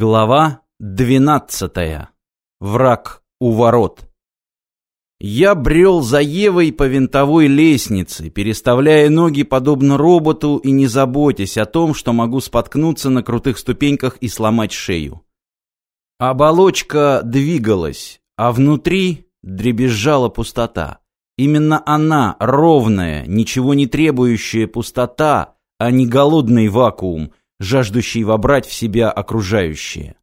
Глава двенадцатая. Враг у ворот. Я брел за Евой по винтовой лестнице, переставляя ноги подобно роботу и не заботясь о том, что могу споткнуться на крутых ступеньках и сломать шею. Оболочка двигалась, а внутри дребезжала пустота. Именно она, ровная, ничего не требующая пустота, а не голодный вакуум, жаждущий вобрать в себя окружающее.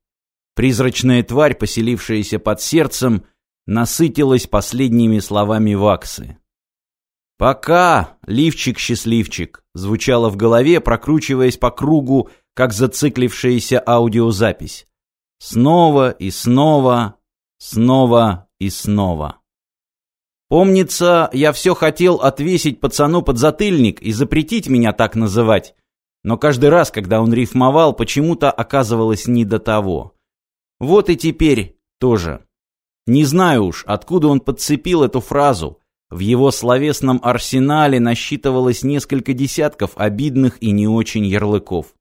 Призрачная тварь, поселившаяся под сердцем, насытилась последними словами Ваксы. «Пока, лифчик-счастливчик!» звучало в голове, прокручиваясь по кругу, как зациклившаяся аудиозапись. Снова и снова, снова и снова. Помнится, я все хотел отвесить пацану подзатыльник и запретить меня так называть, но каждый раз, когда он рифмовал, почему-то оказывалось не до того. Вот и теперь тоже. Не знаю уж, откуда он подцепил эту фразу. В его словесном арсенале насчитывалось несколько десятков обидных и не очень ярлыков.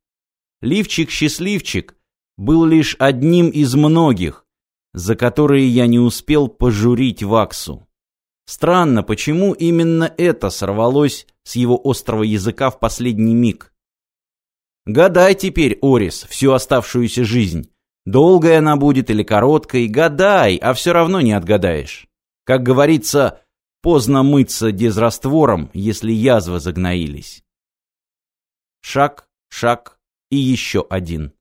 Ливчик-счастливчик был лишь одним из многих, за которые я не успел пожурить Ваксу. Странно, почему именно это сорвалось с его острого языка в последний миг. Гадай теперь, Орис, всю оставшуюся жизнь. Долгая она будет или короткой, гадай, а все равно не отгадаешь. Как говорится, поздно мыться дезраствором, если язвы загноились. Шаг, шаг и еще один.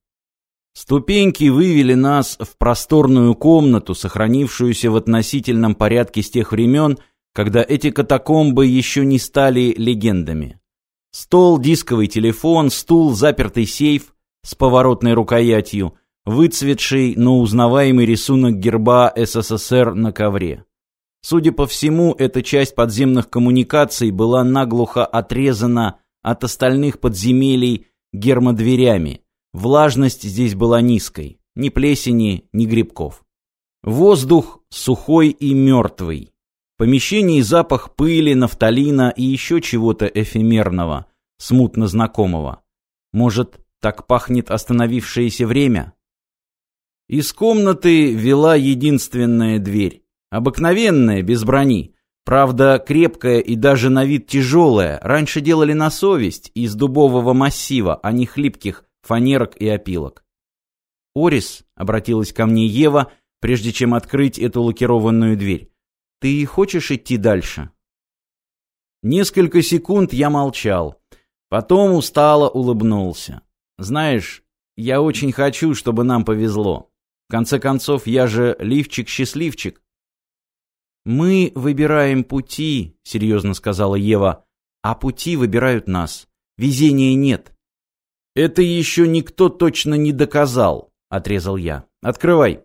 Ступеньки вывели нас в просторную комнату, сохранившуюся в относительном порядке с тех времен, когда эти катакомбы еще не стали легендами. Стол, дисковый телефон, стул, запертый сейф с поворотной рукоятью, выцветший, но узнаваемый рисунок герба СССР на ковре. Судя по всему, эта часть подземных коммуникаций была наглухо отрезана от остальных подземелий гермодверями. Влажность здесь была низкой, ни плесени, ни грибков. Воздух сухой и мертвый. Помещении запах пыли, нафталина и еще чего-то эфемерного, смутно знакомого. Может, так пахнет остановившееся время? Из комнаты вела единственная дверь. Обыкновенная, без брони. Правда, крепкая и даже на вид тяжелая. Раньше делали на совесть, из дубового массива, а не хлипких фанерок и опилок. «Орис», — обратилась ко мне Ева, прежде чем открыть эту лакированную дверь. Ты хочешь идти дальше? Несколько секунд я молчал. Потом устало улыбнулся. Знаешь, я очень хочу, чтобы нам повезло. В конце концов, я же лифчик-счастливчик. Мы выбираем пути, серьезно сказала Ева, а пути выбирают нас. Везения нет. Это еще никто точно не доказал, отрезал я. Открывай.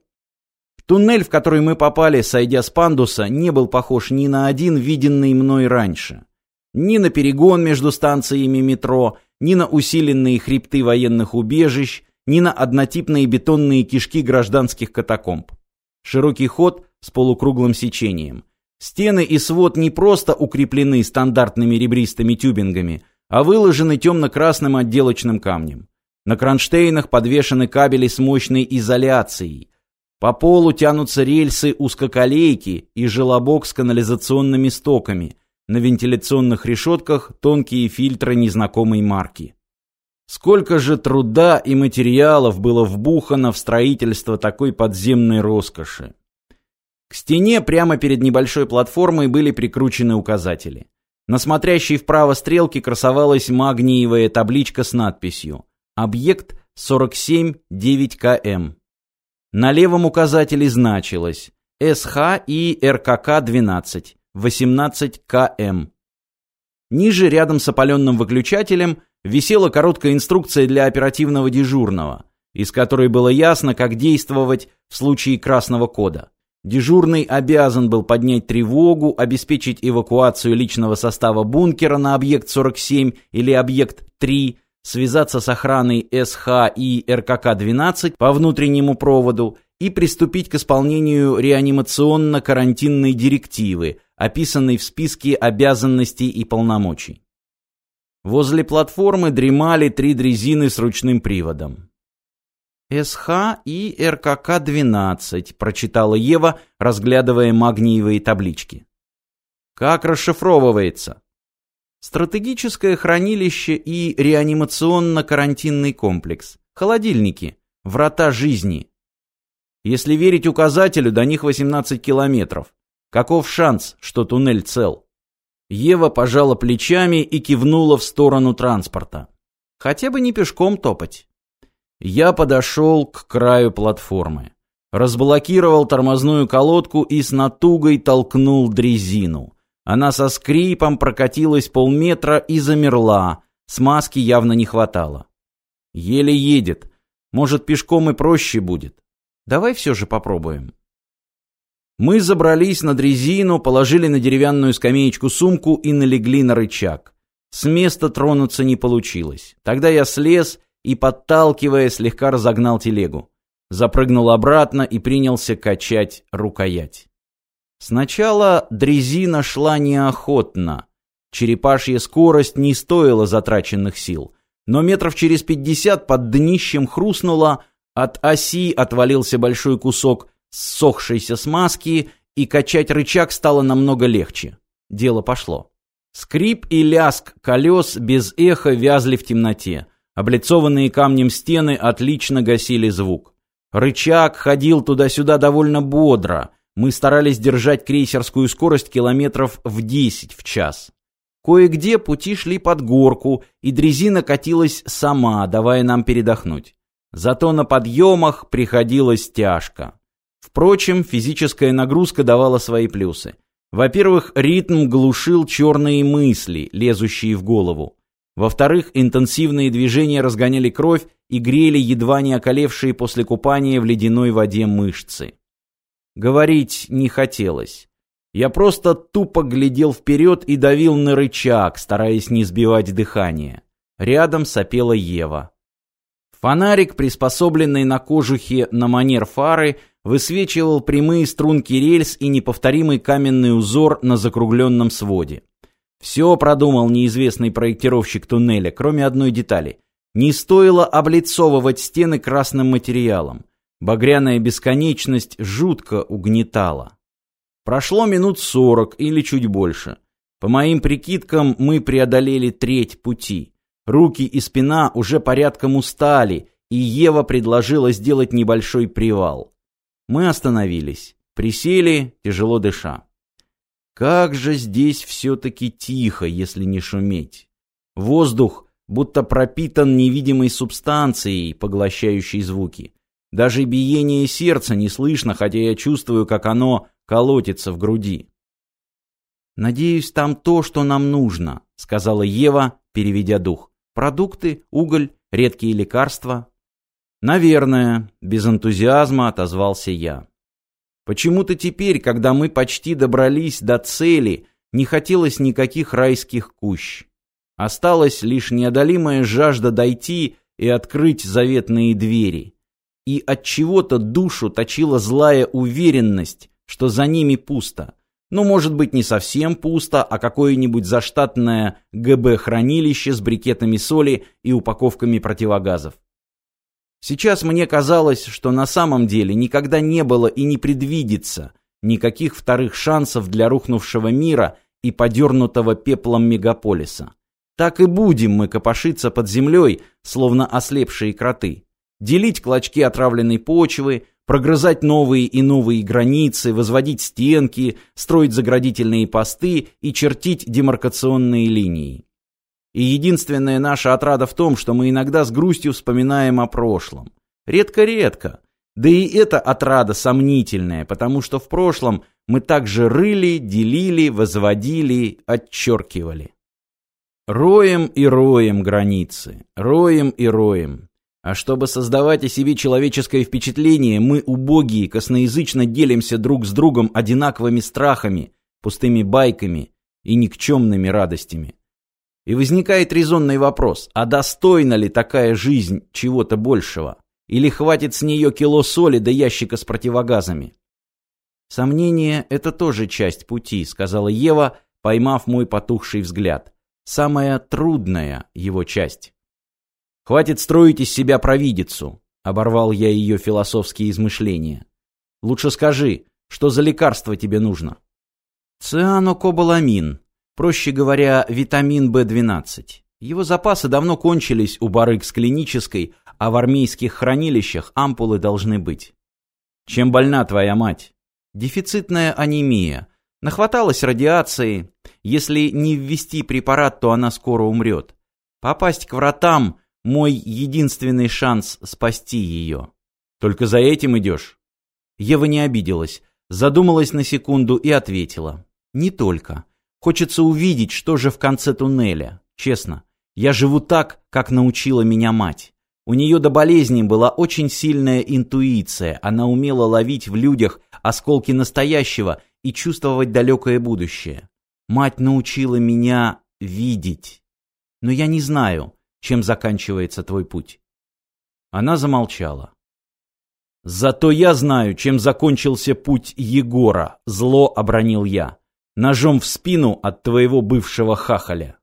Туннель, в который мы попали, сойдя с пандуса, не был похож ни на один виденный мной раньше. Ни на перегон между станциями метро, ни на усиленные хребты военных убежищ, ни на однотипные бетонные кишки гражданских катакомб. Широкий ход с полукруглым сечением. Стены и свод не просто укреплены стандартными ребристыми тюбингами, а выложены темно-красным отделочным камнем. На кронштейнах подвешены кабели с мощной изоляцией, по полу тянутся рельсы узкоколейки и желобок с канализационными стоками. На вентиляционных решетках тонкие фильтры незнакомой марки. Сколько же труда и материалов было вбухано в строительство такой подземной роскоши. К стене прямо перед небольшой платформой были прикручены указатели. На смотрящей вправо стрелке красовалась магниевая табличка с надписью «Объект 47-9КМ». На левом указателе значилось СХ и РКК-12, 18 КМ. Ниже, рядом с опаленным выключателем, висела короткая инструкция для оперативного дежурного, из которой было ясно, как действовать в случае красного кода. Дежурный обязан был поднять тревогу, обеспечить эвакуацию личного состава бункера на объект 47 или объект 3, связаться с охраной СХ и РКК-12 по внутреннему проводу и приступить к исполнению реанимационно-карантинной директивы, описанной в списке обязанностей и полномочий. Возле платформы дремали три дрезины с ручным приводом. СХ и РКК-12, прочитала Ева, разглядывая магниевые таблички. Как расшифровывается? Стратегическое хранилище и реанимационно-карантинный комплекс. Холодильники. Врата жизни. Если верить указателю, до них 18 километров. Каков шанс, что туннель цел? Ева пожала плечами и кивнула в сторону транспорта. Хотя бы не пешком топать. Я подошел к краю платформы. Разблокировал тормозную колодку и с натугой толкнул дрезину. Она со скрипом прокатилась полметра и замерла. Смазки явно не хватало. Еле едет. Может, пешком и проще будет. Давай все же попробуем. Мы забрались на дрезину, положили на деревянную скамеечку сумку и налегли на рычаг. С места тронуться не получилось. Тогда я слез и, подталкивая, слегка разогнал телегу. Запрыгнул обратно и принялся качать рукоять. Сначала дрезина шла неохотно. Черепашья скорость не стоила затраченных сил. Но метров через пятьдесят под днищем хрустнуло, от оси отвалился большой кусок ссохшейся смазки, и качать рычаг стало намного легче. Дело пошло. Скрип и ляск колес без эха вязли в темноте. Облицованные камнем стены отлично гасили звук. Рычаг ходил туда-сюда довольно бодро. Мы старались держать крейсерскую скорость километров в 10 в час. Кое-где пути шли под горку, и дрезина катилась сама, давая нам передохнуть. Зато на подъемах приходилось тяжко. Впрочем, физическая нагрузка давала свои плюсы. Во-первых, ритм глушил черные мысли, лезущие в голову. Во-вторых, интенсивные движения разгоняли кровь и грели едва не околевшие после купания в ледяной воде мышцы. Говорить не хотелось. Я просто тупо глядел вперед и давил на рычаг, стараясь не сбивать дыхание. Рядом сопела Ева. Фонарик, приспособленный на кожухе на манер фары, высвечивал прямые струнки рельс и неповторимый каменный узор на закругленном своде. Все продумал неизвестный проектировщик туннеля, кроме одной детали. Не стоило облицовывать стены красным материалом. Багряная бесконечность жутко угнетала. Прошло минут сорок или чуть больше. По моим прикидкам, мы преодолели треть пути. Руки и спина уже порядком устали, и Ева предложила сделать небольшой привал. Мы остановились, присели, тяжело дыша. Как же здесь все-таки тихо, если не шуметь. Воздух будто пропитан невидимой субстанцией, поглощающей звуки. Даже биение сердца не слышно, хотя я чувствую, как оно колотится в груди. «Надеюсь, там то, что нам нужно», — сказала Ева, переведя дух. «Продукты, уголь, редкие лекарства». «Наверное», — без энтузиазма отозвался я. Почему-то теперь, когда мы почти добрались до цели, не хотелось никаких райских кущ. Осталась лишь неодолимая жажда дойти и открыть заветные двери. И от чего-то душу точила злая уверенность, что за ними пусто. Ну, может быть, не совсем пусто, а какое-нибудь заштатное ГБ-хранилище с брикетами соли и упаковками противогазов. Сейчас мне казалось, что на самом деле никогда не было и не предвидится никаких вторых шансов для рухнувшего мира и подернутого пеплом мегаполиса. Так и будем мы копошиться под землей, словно ослепшие кроты. Делить клочки отравленной почвы, прогрызать новые и новые границы, возводить стенки, строить заградительные посты и чертить демаркационные линии. И единственная наша отрада в том, что мы иногда с грустью вспоминаем о прошлом. Редко-редко. Да и эта отрада сомнительная, потому что в прошлом мы также рыли, делили, возводили, отчеркивали. Роем и роем границы, роем и роем. А чтобы создавать о себе человеческое впечатление, мы, убогие, косноязычно делимся друг с другом одинаковыми страхами, пустыми байками и никчемными радостями. И возникает резонный вопрос, а достойна ли такая жизнь чего-то большего? Или хватит с нее кило соли до ящика с противогазами? Сомнение — это тоже часть пути, сказала Ева, поймав мой потухший взгляд. Самая трудная его часть. Хватит строить из себя провидицу. — оборвал я ее философские измышления. «Лучше скажи, что за лекарство тебе нужно?» «Цианокобаламин, проще говоря, витамин В12. Его запасы давно кончились у барыг с клинической, а в армейских хранилищах ампулы должны быть. Чем больна твоя мать? Дефицитная анемия. Нахваталась радиации. Если не ввести препарат, то она скоро умрет. Попасть к вратам – мой единственный шанс спасти ее. Только за этим идешь? Ева не обиделась, задумалась на секунду и ответила. Не только. Хочется увидеть, что же в конце туннеля. Честно, я живу так, как научила меня мать. У нее до болезни была очень сильная интуиция, она умела ловить в людях осколки настоящего и чувствовать далекое будущее. Мать научила меня видеть. Но я не знаю, чем заканчивается твой путь. Она замолчала. Зато я знаю, чем закончился путь Егора, зло обронил я. Ножом в спину от твоего бывшего хахаля.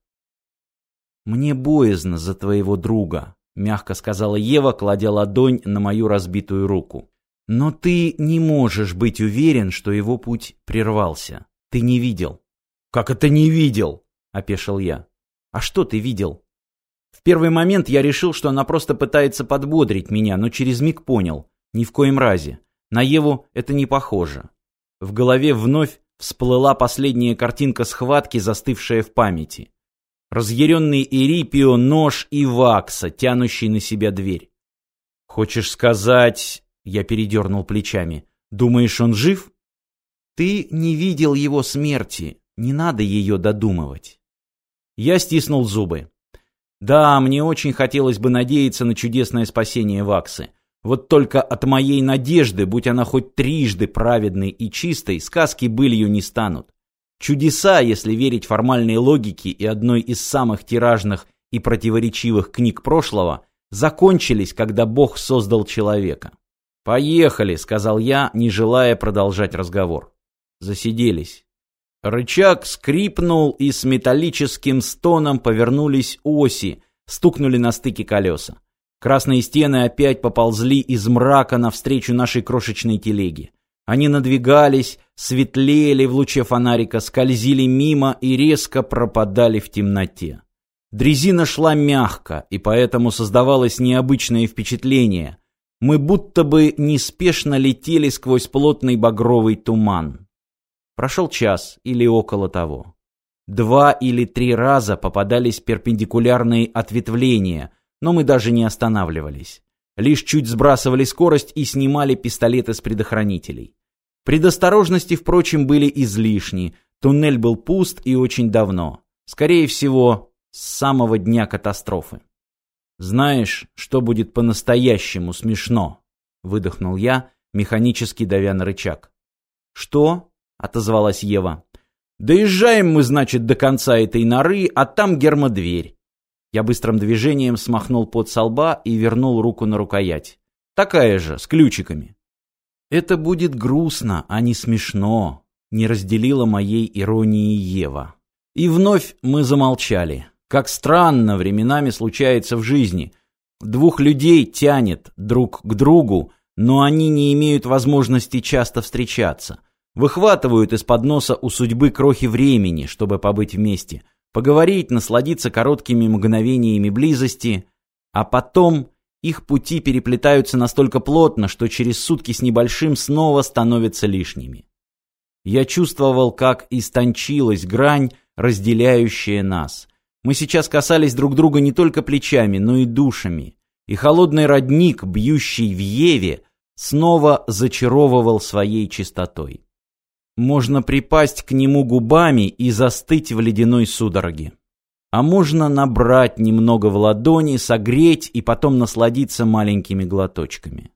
Мне боязно за твоего друга, мягко сказала Ева, кладя ладонь на мою разбитую руку. Но ты не можешь быть уверен, что его путь прервался. Ты не видел. Как это не видел? опешил я. А что ты видел? Первый момент я решил, что она просто пытается подбодрить меня, но через миг понял. Ни в коем разе. На Еву это не похоже. В голове вновь всплыла последняя картинка схватки, застывшая в памяти. Разъяренный Ирипио, нож и вакса, тянущий на себя дверь. «Хочешь сказать...» — я передернул плечами. «Думаешь, он жив?» «Ты не видел его смерти. Не надо ее додумывать». Я стиснул зубы. Да, мне очень хотелось бы надеяться на чудесное спасение Ваксы. Вот только от моей надежды, будь она хоть трижды праведной и чистой, сказки былью не станут. Чудеса, если верить формальной логике и одной из самых тиражных и противоречивых книг прошлого, закончились, когда Бог создал человека. «Поехали», — сказал я, не желая продолжать разговор. Засиделись. Рычаг скрипнул, и с металлическим стоном повернулись оси, стукнули на стыке колеса. Красные стены опять поползли из мрака навстречу нашей крошечной телеге. Они надвигались, светлели в луче фонарика, скользили мимо и резко пропадали в темноте. Дрезина шла мягко, и поэтому создавалось необычное впечатление. Мы будто бы неспешно летели сквозь плотный багровый туман. Прошел час или около того. Два или три раза попадались перпендикулярные ответвления, но мы даже не останавливались. Лишь чуть сбрасывали скорость и снимали пистолеты с предохранителей. Предосторожности, впрочем, были излишни. Туннель был пуст и очень давно. Скорее всего, с самого дня катастрофы. «Знаешь, что будет по-настоящему смешно?» — выдохнул я, механически давя на рычаг. «Что?» — отозвалась Ева. «Доезжаем мы, значит, до конца этой норы, а там гермодверь. Я быстрым движением смахнул пот со лба и вернул руку на рукоять. Такая же, с ключиками. «Это будет грустно, а не смешно», — не разделила моей иронии Ева. И вновь мы замолчали. Как странно временами случается в жизни. Двух людей тянет друг к другу, но они не имеют возможности часто встречаться. Выхватывают из-под носа у судьбы крохи времени, чтобы побыть вместе — поговорить, насладиться короткими мгновениями близости, а потом их пути переплетаются настолько плотно, что через сутки с небольшим снова становятся лишними. Я чувствовал, как истончилась грань, разделяющая нас. Мы сейчас касались друг друга не только плечами, но и душами. И холодный родник, бьющий в Еве, снова зачаровывал своей чистотой. Можно припасть к нему губами и застыть в ледяной судороге. А можно набрать немного в ладони, согреть и потом насладиться маленькими глоточками.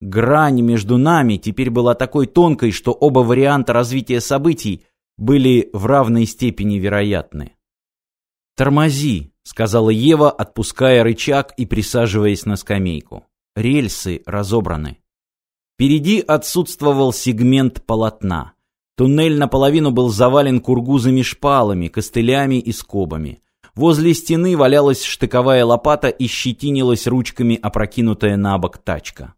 Грань между нами теперь была такой тонкой, что оба варианта развития событий были в равной степени вероятны. «Тормози», — сказала Ева, отпуская рычаг и присаживаясь на скамейку. Рельсы разобраны. Впереди отсутствовал сегмент полотна. Туннель наполовину был завален кургузами шпалами, костылями и скобами. Возле стены валялась штыковая лопата и щетинилась ручками опрокинутая на бок тачка.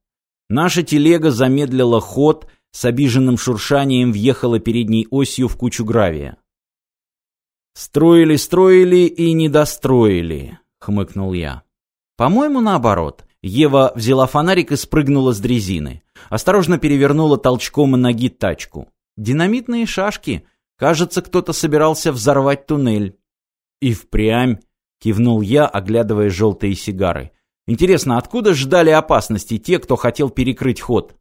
Наша телега замедлила ход, с обиженным шуршанием въехала передней осью в кучу гравия. «Строили, строили и не достроили», — хмыкнул я. «По-моему, наоборот. Ева взяла фонарик и спрыгнула с дрезины. Осторожно перевернула толчком ноги тачку. Динамитные шашки. Кажется, кто-то собирался взорвать туннель. И впрямь, кивнул я, оглядывая желтые сигары. Интересно, откуда ждали опасности те, кто хотел перекрыть ход?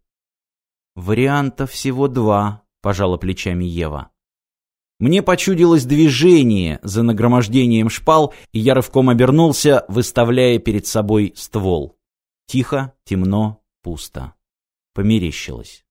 Вариантов всего два, пожала плечами Ева. Мне почудилось движение за нагромождением шпал, и я рывком обернулся, выставляя перед собой ствол. Тихо, темно, пусто. Померещилось.